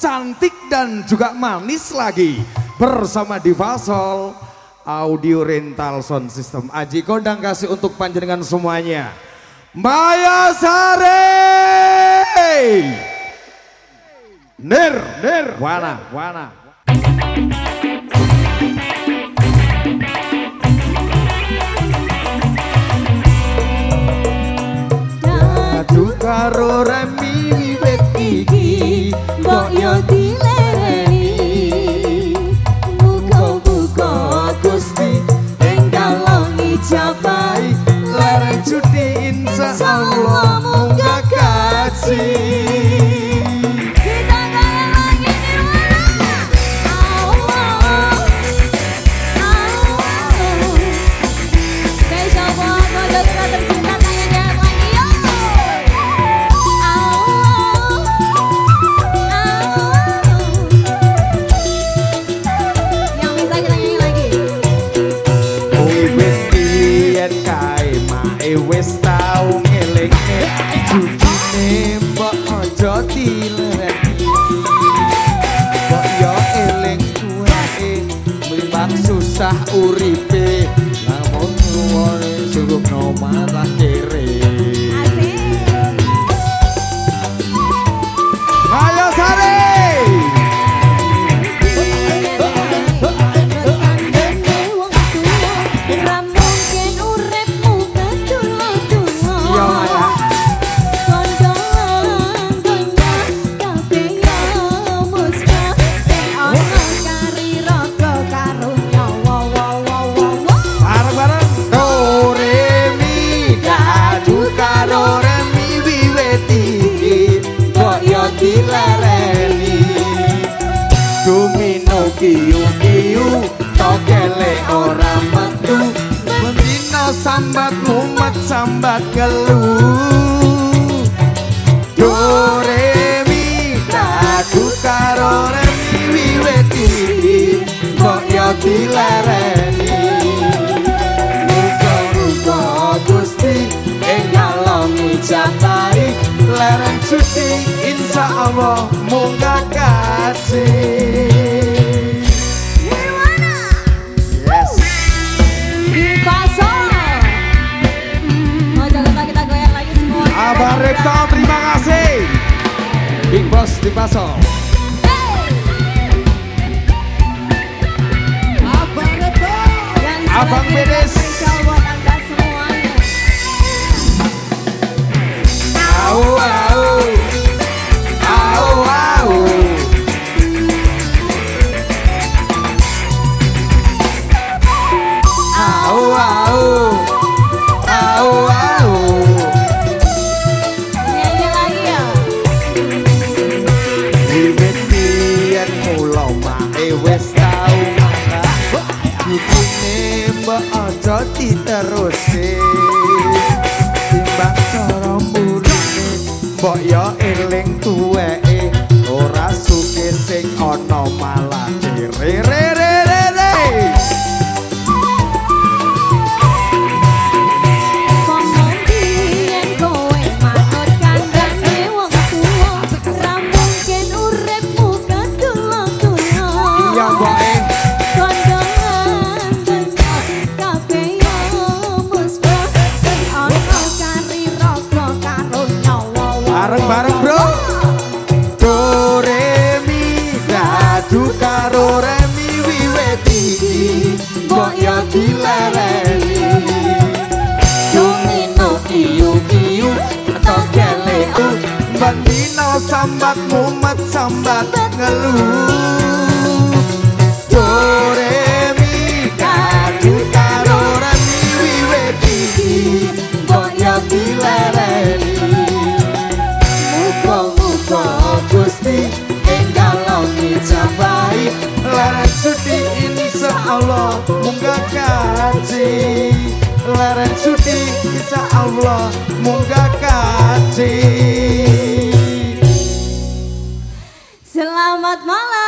cantik dan juga manis lagi bersama di Fasol Audio Rental Sound System. Aji kondang kasih untuk panjenengan semuanya. Maya Sare Nir Nir Wana Wana karo remi Eh, susah Uri dilereni Duminu kiu-kiu tokele ora metu Mendino sambat mumet sambat gelu Doremi Daku karo remi Wiwe tiri Kok yo dilereni Muka-muka gusti Engalong ucapai Leren Allah munggah kasih Yes Pasok Mau jangan kita goyang lagi semua Abah Repto terima kasih Big Boss di Pasok Abang Bedes Buat tangga semuanya eh? Awas diterusi timbang cara mulane mbok yo eling kuwe karo remi wiwit iki kok ya dilereni yumino iyu iyu atau kele u bandino sambat mumet sambat ngeluh leren suci insya Allah munggah kasih Selamat malam